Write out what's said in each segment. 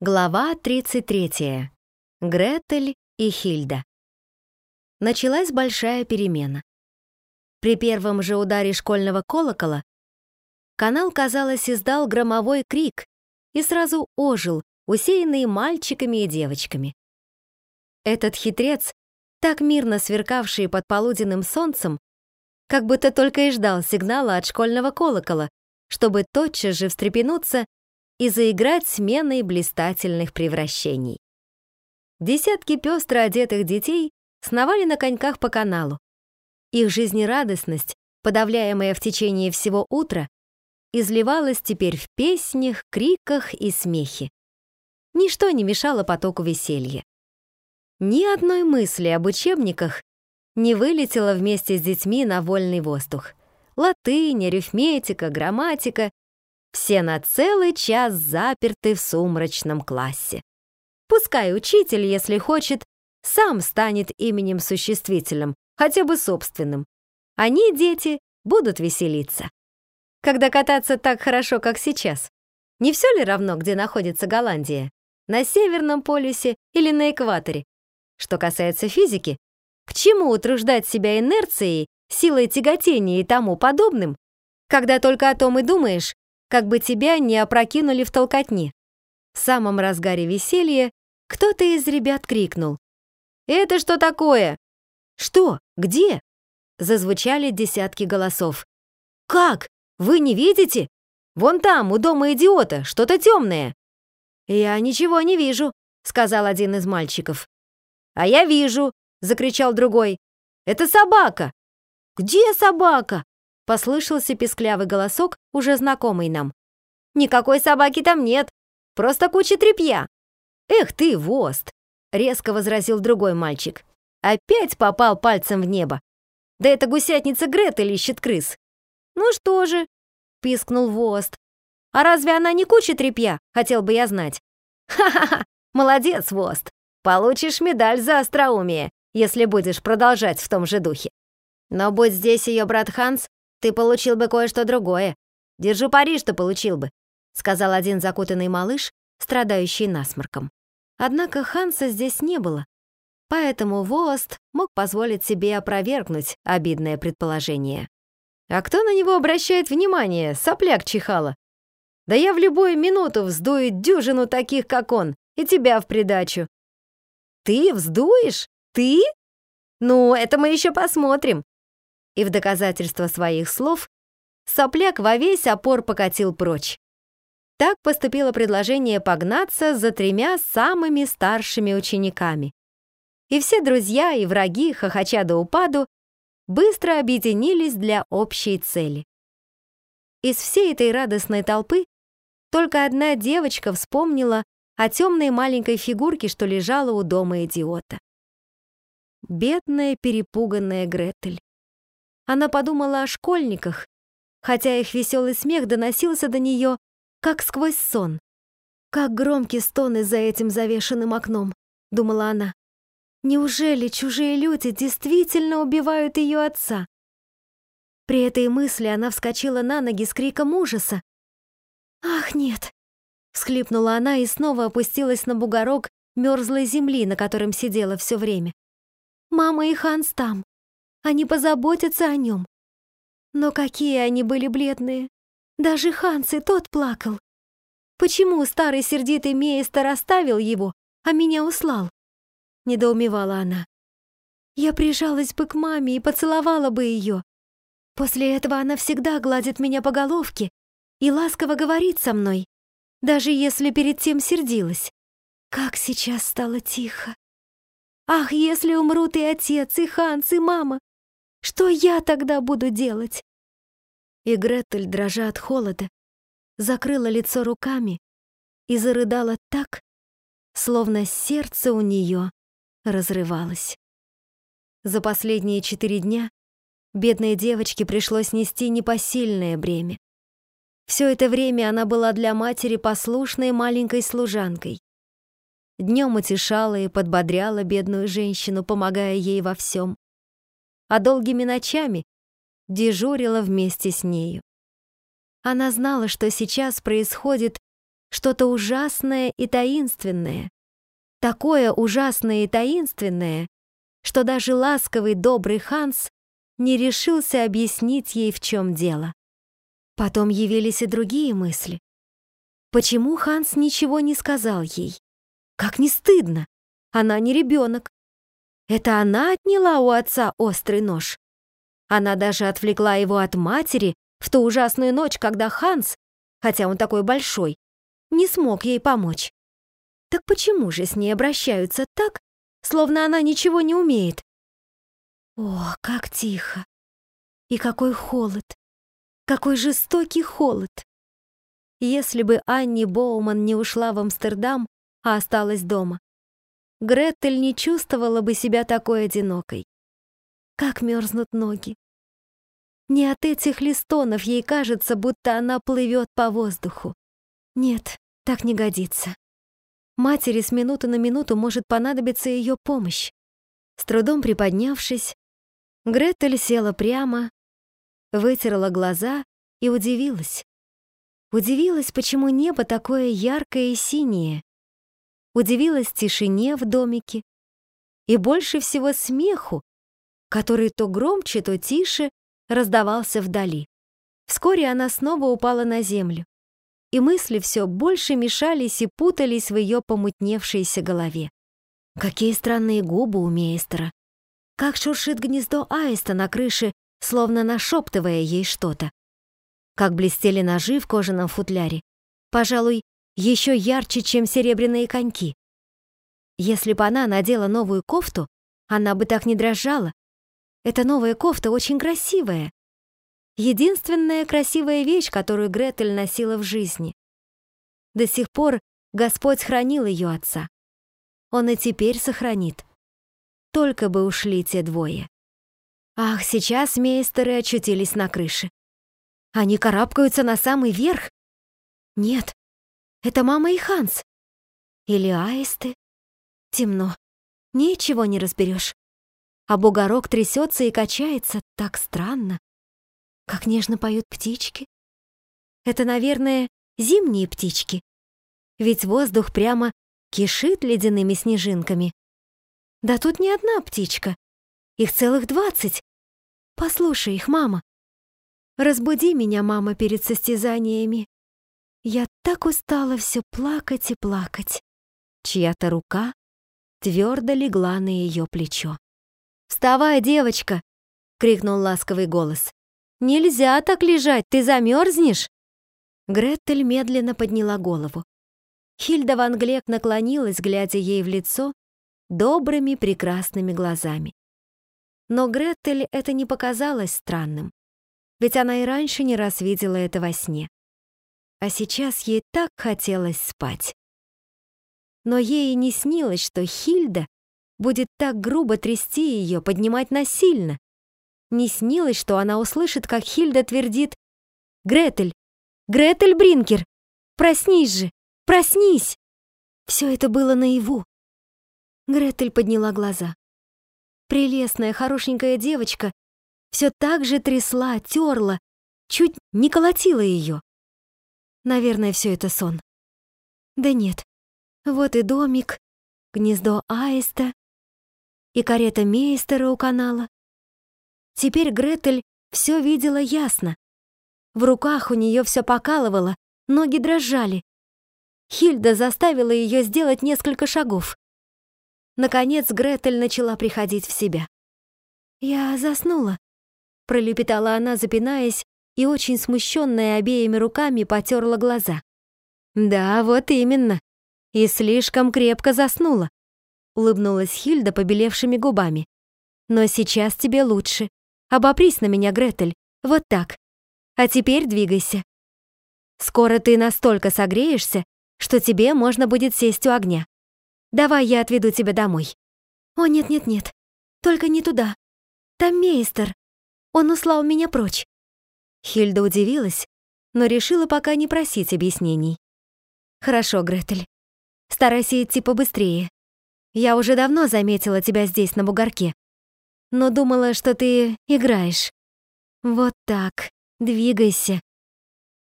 Глава 33. Гретель и Хильда. Началась большая перемена. При первом же ударе школьного колокола канал, казалось, издал громовой крик и сразу ожил, усеянный мальчиками и девочками. Этот хитрец, так мирно сверкавший под полуденным солнцем, как будто только и ждал сигнала от школьного колокола, чтобы тотчас же встрепенуться и заиграть сменой блистательных превращений. Десятки пестро одетых детей сновали на коньках по каналу. Их жизнерадостность, подавляемая в течение всего утра, изливалась теперь в песнях, криках и смехе. Ничто не мешало потоку веселья. Ни одной мысли об учебниках не вылетело вместе с детьми на вольный воздух. Латынь, арифметика, грамматика все на целый час заперты в сумрачном классе. Пускай учитель, если хочет, сам станет именем существительным, хотя бы собственным. Они, дети, будут веселиться. Когда кататься так хорошо, как сейчас. Не все ли равно, где находится Голландия? На Северном полюсе или на экваторе? Что касается физики, к чему утруждать себя инерцией, силой тяготения и тому подобным, когда только о том и думаешь, как бы тебя не опрокинули в толкотни. В самом разгаре веселья кто-то из ребят крикнул. «Это что такое?» «Что? Где?» Зазвучали десятки голосов. «Как? Вы не видите? Вон там, у дома идиота, что-то темное». «Я ничего не вижу», — сказал один из мальчиков. «А я вижу», — закричал другой. «Это собака». «Где собака?» Послышался песклявый голосок, уже знакомый нам. «Никакой собаки там нет, просто куча тряпья». «Эх ты, вост!» — резко возразил другой мальчик. Опять попал пальцем в небо. «Да это гусятница Гретель ищет крыс». «Ну что же?» — пискнул вост. «А разве она не куча тряпья? Хотел бы я знать». «Ха-ха-ха! Молодец, вост! Получишь медаль за остроумие, если будешь продолжать в том же духе. Но будь здесь ее брат Ханс, ты получил бы кое-что другое. Держу пари, что получил бы», — сказал один закутанный малыш, страдающий насморком. Однако Ханса здесь не было, поэтому Вост мог позволить себе опровергнуть обидное предположение. «А кто на него обращает внимание, сопляк чихала? Да я в любую минуту вздую дюжину таких, как он, и тебя в придачу». «Ты вздуешь? Ты? Ну, это мы еще посмотрим. И в доказательство своих слов сопляк во весь опор покатил прочь. Так поступило предложение погнаться за тремя самыми старшими учениками. И все друзья и враги, хохоча до упаду, быстро объединились для общей цели. Из всей этой радостной толпы только одна девочка вспомнила о темной маленькой фигурке, что лежала у дома идиота. Бедная перепуганная Гретель. Она подумала о школьниках, хотя их веселый смех доносился до нее, как сквозь сон. «Как громкий стоны за этим завешенным окном», — думала она. «Неужели чужие люди действительно убивают ее отца?» При этой мысли она вскочила на ноги с криком ужаса. «Ах, нет!» — всхлипнула она и снова опустилась на бугорок мерзлой земли, на котором сидела все время. «Мама и Ханс там. Они позаботятся о нем. Но какие они были бледные. Даже Ханс и тот плакал. Почему старый сердитый Мейстер оставил его, а меня услал? Недоумевала она. Я прижалась бы к маме и поцеловала бы ее. После этого она всегда гладит меня по головке и ласково говорит со мной, даже если перед тем сердилась. Как сейчас стало тихо. Ах, если умрут и отец, и Ханс, и мама, что я тогда буду делать?» И Гретель, дрожа от холода, закрыла лицо руками и зарыдала так, словно сердце у нее разрывалось. За последние четыре дня бедной девочке пришлось нести непосильное бремя. Все это время она была для матери послушной маленькой служанкой. Днем утешала и подбодряла бедную женщину, помогая ей во всем а долгими ночами дежурила вместе с нею. Она знала, что сейчас происходит что-то ужасное и таинственное. Такое ужасное и таинственное, что даже ласковый добрый Ханс не решился объяснить ей, в чем дело. Потом явились и другие мысли. Почему Ханс ничего не сказал ей? Как не стыдно! Она не ребенок. Это она отняла у отца острый нож. Она даже отвлекла его от матери в ту ужасную ночь, когда Ханс, хотя он такой большой, не смог ей помочь. Так почему же с ней обращаются так, словно она ничего не умеет? О, как тихо! И какой холод! Какой жестокий холод! Если бы Анни Боуман не ушла в Амстердам, а осталась дома, Гретель не чувствовала бы себя такой одинокой. Как мерзнут ноги. Не от этих листонов ей кажется, будто она плывет по воздуху. Нет, так не годится. Матери с минуты на минуту может понадобиться ее помощь. С трудом приподнявшись, Гретель села прямо, вытерла глаза и удивилась. Удивилась, почему небо такое яркое и синее. Удивилась тишине в домике и больше всего смеху, который то громче, то тише раздавался вдали. Вскоре она снова упала на землю, и мысли все больше мешались и путались в ее помутневшейся голове. Какие странные губы у мейстера. Как шуршит гнездо аиста на крыше, словно нашептывая ей что-то. Как блестели ножи в кожаном футляре. Пожалуй, еще ярче, чем серебряные коньки. Если бы она надела новую кофту, она бы так не дрожала, эта новая кофта очень красивая. Единственная красивая вещь, которую Гретель носила в жизни. До сих пор Господь хранил ее отца. Он и теперь сохранит. Только бы ушли те двое. Ах, сейчас мейстеры очутились на крыше. Они карабкаются на самый верх? Нет, это мама и Ханс. Или аисты. Темно. Ничего не разберешь а бугорок трясется и качается так странно. Как нежно поют птички. Это, наверное, зимние птички. Ведь воздух прямо кишит ледяными снежинками. Да тут не одна птичка. Их целых двадцать. Послушай их, мама. Разбуди меня, мама, перед состязаниями. Я так устала все плакать и плакать. Чья-то рука твердо легла на ее плечо. «Вставай, девочка!» — крикнул ласковый голос. «Нельзя так лежать, ты замерзнешь!» Гретель медленно подняла голову. Хильда Ван Глек наклонилась, глядя ей в лицо добрыми прекрасными глазами. Но Гретель это не показалось странным, ведь она и раньше не раз видела это во сне. А сейчас ей так хотелось спать. Но ей и не снилось, что Хильда будет так грубо трясти ее, поднимать насильно. Не снилось, что она услышит, как Хильда твердит «Гретель! Гретель Бринкер! Проснись же! Проснись!» Все это было наяву. Гретель подняла глаза. Прелестная, хорошенькая девочка все так же трясла, терла, чуть не колотила ее. Наверное, все это сон. Да нет, вот и домик, гнездо аиста, и карета мейстера у канала. Теперь Гретель все видела ясно. В руках у нее все покалывало, ноги дрожали. Хильда заставила ее сделать несколько шагов. Наконец Гретель начала приходить в себя. «Я заснула», — пролепетала она, запинаясь, и очень смущенная обеими руками потерла глаза. «Да, вот именно. И слишком крепко заснула улыбнулась Хильда побелевшими губами. Но сейчас тебе лучше. Обопрись на меня, Гретель. Вот так. А теперь двигайся. Скоро ты настолько согреешься, что тебе можно будет сесть у огня. Давай я отведу тебя домой. О, нет-нет-нет. Только не туда. Там мейстер. Он услал меня прочь. Хильда удивилась, но решила пока не просить объяснений. Хорошо, Гретель. Старайся идти побыстрее. Я уже давно заметила тебя здесь, на бугорке. Но думала, что ты играешь. Вот так. Двигайся.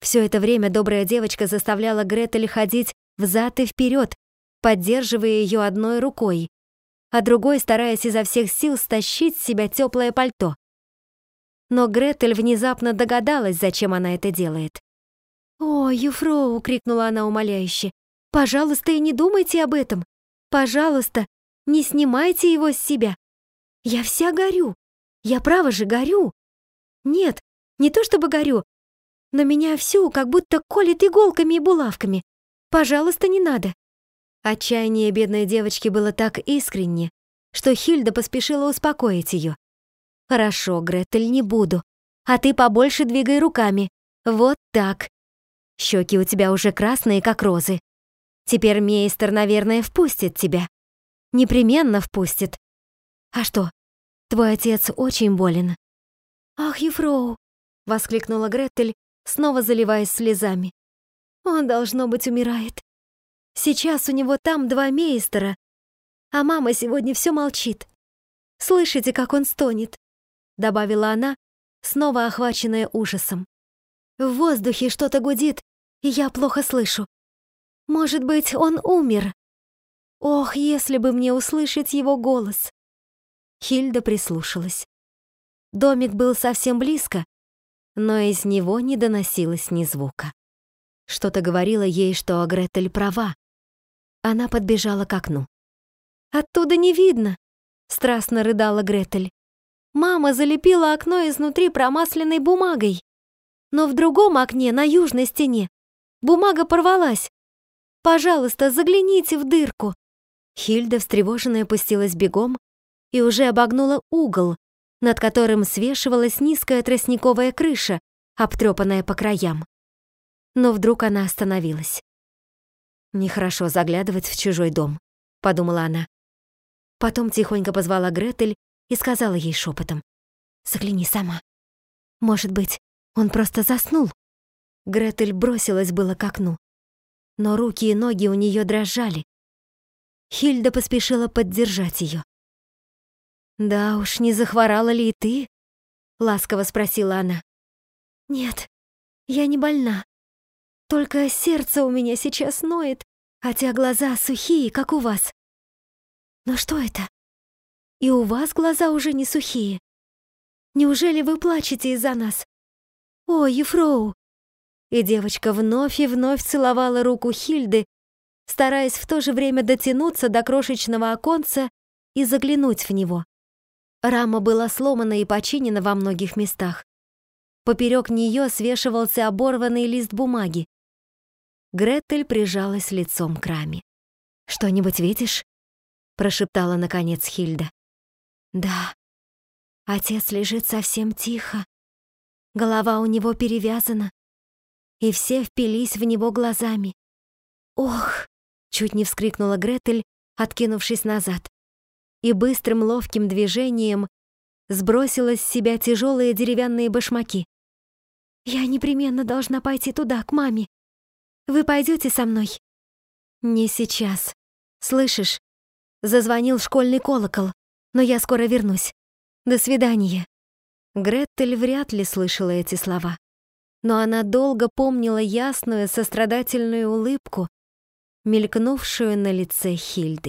Все это время добрая девочка заставляла Гретель ходить взад и вперед, поддерживая ее одной рукой, а другой стараясь изо всех сил стащить с себя теплое пальто. Но Гретель внезапно догадалась, зачем она это делает. «О, Юфроу!» — крикнула она умоляюще. «Пожалуйста, и не думайте об этом! Пожалуйста, не снимайте его с себя! Я вся горю! Я право же горю! Нет, не то чтобы горю, но меня всю как будто колет иголками и булавками. Пожалуйста, не надо!» Отчаяние бедной девочки было так искренне, что Хильда поспешила успокоить ее. «Хорошо, Гретель, не буду. А ты побольше двигай руками. Вот так. Щеки у тебя уже красные, как розы. Теперь мейстер, наверное, впустит тебя. Непременно впустит. А что, твой отец очень болен?» «Ах, Ефроу!» — воскликнула Гретель, снова заливаясь слезами. «Он, должно быть, умирает. Сейчас у него там два мейстера, а мама сегодня все молчит. Слышите, как он стонет?» Добавила она, снова охваченная ужасом. «В воздухе что-то гудит, и я плохо слышу. Может быть, он умер. Ох, если бы мне услышать его голос!» Хильда прислушалась. Домик был совсем близко, но из него не доносилось ни звука. Что-то говорило ей, что Гретель права. Она подбежала к окну. «Оттуда не видно!» — страстно рыдала Гретель. «Мама залепила окно изнутри промасленной бумагой. Но в другом окне, на южной стене, бумага порвалась. Пожалуйста, загляните в дырку!» Хильда, встревоженная, пустилась бегом и уже обогнула угол, над которым свешивалась низкая тростниковая крыша, обтрепанная по краям. Но вдруг она остановилась. «Нехорошо заглядывать в чужой дом», — подумала она. Потом тихонько позвала Гретель и сказала ей шепотом. «Загляни сама. Может быть, он просто заснул?» Гретель бросилась было к окну, но руки и ноги у нее дрожали. Хильда поспешила поддержать ее. «Да уж, не захворала ли и ты?» — ласково спросила она. «Нет, я не больна. Только сердце у меня сейчас ноет, хотя глаза сухие, как у вас. Но что это? И у вас глаза уже не сухие. Неужели вы плачете из-за нас? О, Ефроу!» И девочка вновь и вновь целовала руку Хильды, стараясь в то же время дотянуться до крошечного оконца и заглянуть в него. Рама была сломана и починена во многих местах. Поперек нее свешивался оборванный лист бумаги. Гретель прижалась лицом к раме. «Что-нибудь видишь?» — прошептала наконец Хильда. «Да. Отец лежит совсем тихо. Голова у него перевязана, и все впились в него глазами. Ох!» — чуть не вскрикнула Гретель, откинувшись назад и быстрым ловким движением сбросила с себя тяжелые деревянные башмаки. «Я непременно должна пойти туда, к маме. Вы пойдете со мной?» «Не сейчас. Слышишь? Зазвонил школьный колокол, но я скоро вернусь. До свидания». Гретель вряд ли слышала эти слова, но она долго помнила ясную сострадательную улыбку, мелькнувшую на лице Хильды.